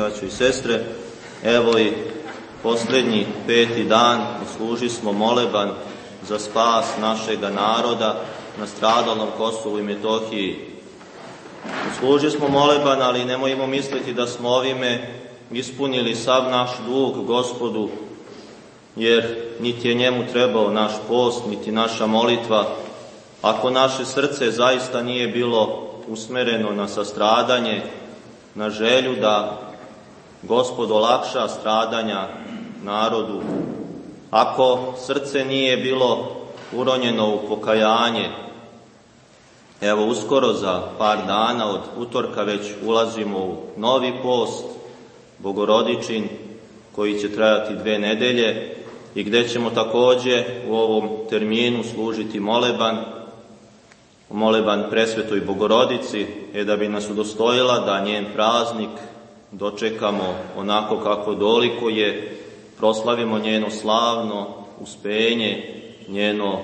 braćo i sestre, evo i posljednji peti dan služi smo moleban za spas našega naroda na stradalnom Kosovu i Metohiji. Služi smo moleban, ali nemojmo misliti da smo ovime ispunili sav naš dug gospodu, jer niti je njemu trebao naš post, niti naša molitva, ako naše srce zaista nije bilo usmereno na sastradanje, na želju da gospod olakša stradanja narodu, ako srce nije bilo uronjeno u pokajanje, evo uskoro za par dana od utorka već ulazimo u novi post, Bogorodičin, koji će trajati dve nedelje i gde ćemo takođe u ovom terminu služiti moleban, moleban presvetoj Bogorodici, je da bi nas udostojila da njen praznik dočekamo onako kako doliko je, proslavimo njeno slavno uspenje, njeno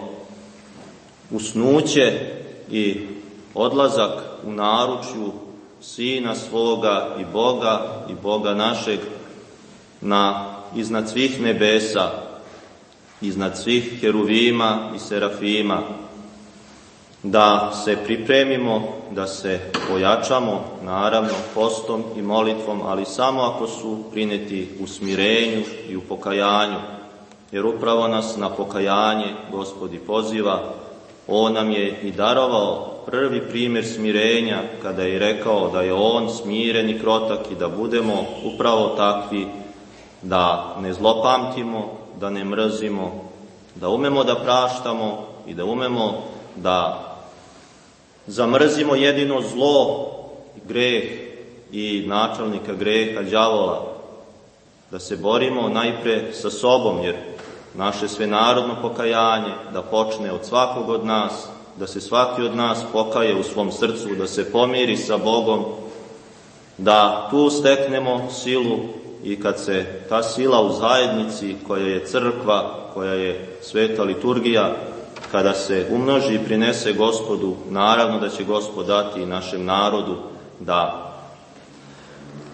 usnuće i odlazak u naručju Sina svoga i Boga i Boga našeg na iznad svih nebesa, iznad svih heruvima i serafima, da se pripremimo, da se pojačamo, naravno, postom i molitvom, ali samo ako su prineti u smirenju i u pokajanju, jer upravo nas na pokajanje Gospodi poziva, On nam je i darovao prvi primjer smirenja kada je rekao da je On smiren i krotak i da budemo upravo takvi, da ne zlopamtimo, da ne mrzimo, da umemo da praštamo i da umemo da zamrzimo jedino zlo, greh i načelnika greha, đavola, da se borimo najpre sa sobom, jer naše svenarodno pokajanje da počne od svakog od nas, da se svaki od nas pokaje u svom srcu, da se pomiri sa Bogom, da tu steknemo silu i kad se ta sila u zajednici koja je crkva, koja je sveta liturgija, kada se umnoži i prinese gospodu, naravno da će gospod dati našem narodu da,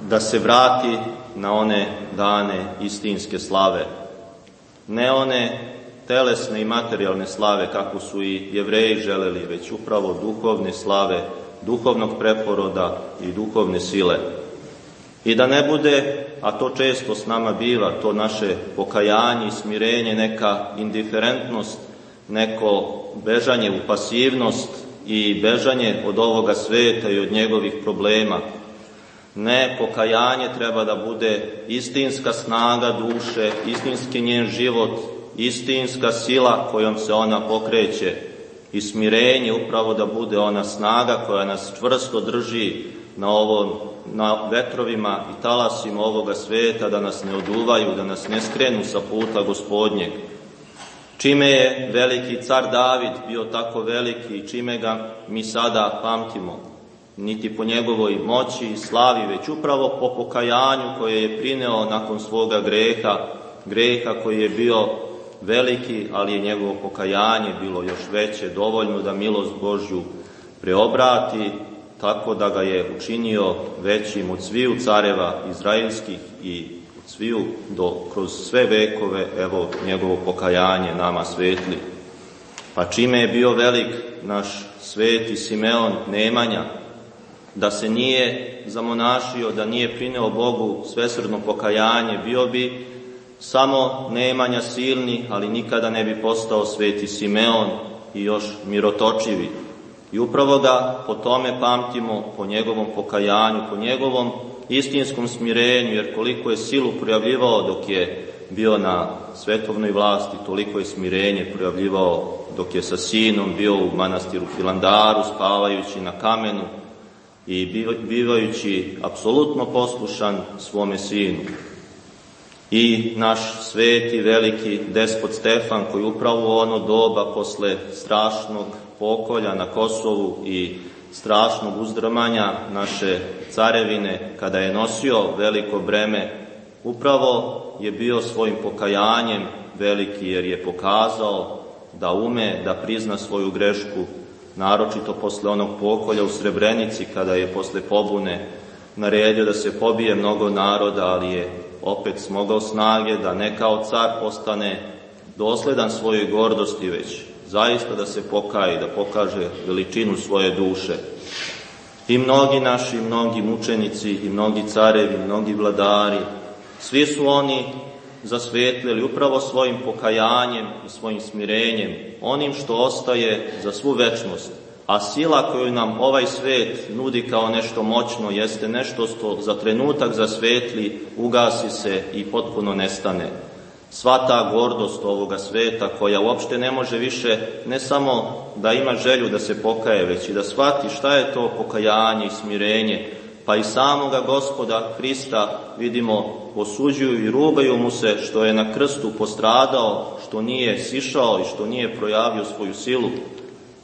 da se vrati na one dane istinske slave. Ne one telesne i materijalne slave kako su i jevreji želeli, već upravo duhovne slave, duhovnog preporoda i duhovne sile. I da ne bude, a to često s nama biva, to naše pokajanje i smirenje, neka indiferentnost, neko bežanje u pasivnost i bežanje od ovoga sveta i od njegovih problema. Ne, pokajanje treba da bude istinska snaga duše, istinski njen život, istinska sila kojom se ona pokreće i smirenje upravo da bude ona snaga koja nas čvrsto drži na ovom na vetrovima i talasima ovoga sveta da nas ne oduvaju, da nas ne skrenu sa puta gospodnjeg. Čime je veliki car David bio tako veliki i čime ga mi sada pamtimo, niti po njegovoj moći i slavi, već upravo po pokajanju koje je prineo nakon svoga greha, greha koji je bio veliki, ali je njegovo pokajanje bilo još veće, dovoljno da milost Božju preobrati, tako da ga je učinio većim od sviju careva izraelskih i od sviju do, kroz sve vekove, evo njegovo pokajanje nama svetli. Pa čime je bio velik naš sveti Simeon Nemanja, da se nije zamonašio, da nije prineo Bogu svesrdno pokajanje, bio bi samo Nemanja silni, ali nikada ne bi postao sveti Simeon i još mirotočivi. I upravo ga po tome pamtimo, po njegovom pokajanju, po njegovom istinskom smirenju, jer koliko je silu projavljivao dok je bio na svetovnoj vlasti, toliko je smirenje projavljivao dok je sa sinom bio u manastiru Filandaru, spavajući na kamenu i bivajući apsolutno poslušan svome sinu. I naš sveti veliki despot Stefan koji upravo ono doba posle strašnog pokolja na Kosovu i strašnog uzdrmanja naše carevine, kada je nosio veliko breme, upravo je bio svojim pokajanjem veliki jer je pokazao da ume da prizna svoju grešku, naročito posle onog pokolja u Srebrenici, kada je posle pobune naredio da se pobije mnogo naroda, ali je opet smogao snage da ne kao car postane dosledan svojoj gordosti, već zaista da se pokaje, da pokaže veličinu svoje duše. I mnogi naši, mnogi mučenici, i mnogi carevi, mnogi vladari, svi su oni zasvetlili upravo svojim pokajanjem i svojim smirenjem, onim što ostaje za svu večnost. A sila koju nam ovaj svet nudi kao nešto moćno jeste nešto što za trenutak zasvetli, ugasi se i potpuno nestane. Sva ta gordost ovoga sveta koja uopšte ne može više ne samo da ima želju da se pokaje, već i da shvati šta je to pokajanje i smirenje, pa i samoga gospoda Hrista vidimo osuđuju i rugaju mu se što je na krstu postradao, što nije sišao i što nije projavio svoju silu.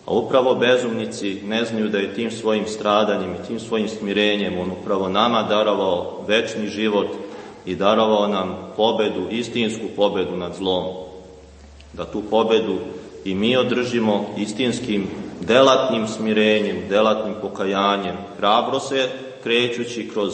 A upravo bezumnici ne znaju da je tim svojim stradanjem i tim svojim smirenjem on upravo nama darovao večni život i darovao nam pobedu, istinsku pobedu nad zlom. Da tu pobedu i mi održimo istinskim delatnim smirenjem, delatnim pokajanjem, hrabro se krećući kroz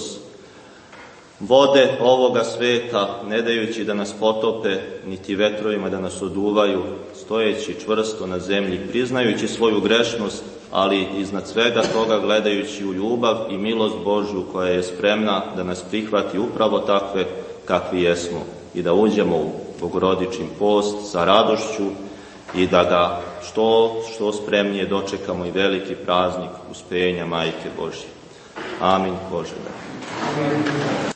vode ovoga sveta, ne dajući da nas potope, niti vetrovima da nas oduvaju, stojeći čvrsto na zemlji, priznajući svoju grešnost, ali iznad svega toga gledajući u ljubav i milost Božju koja je spremna da nas prihvati upravo takve kakvi jesmo i da uđemo u bogorodični post sa radošću i da ga što, što spremnije dočekamo i veliki praznik uspenja Majke Božje. Amin Bože.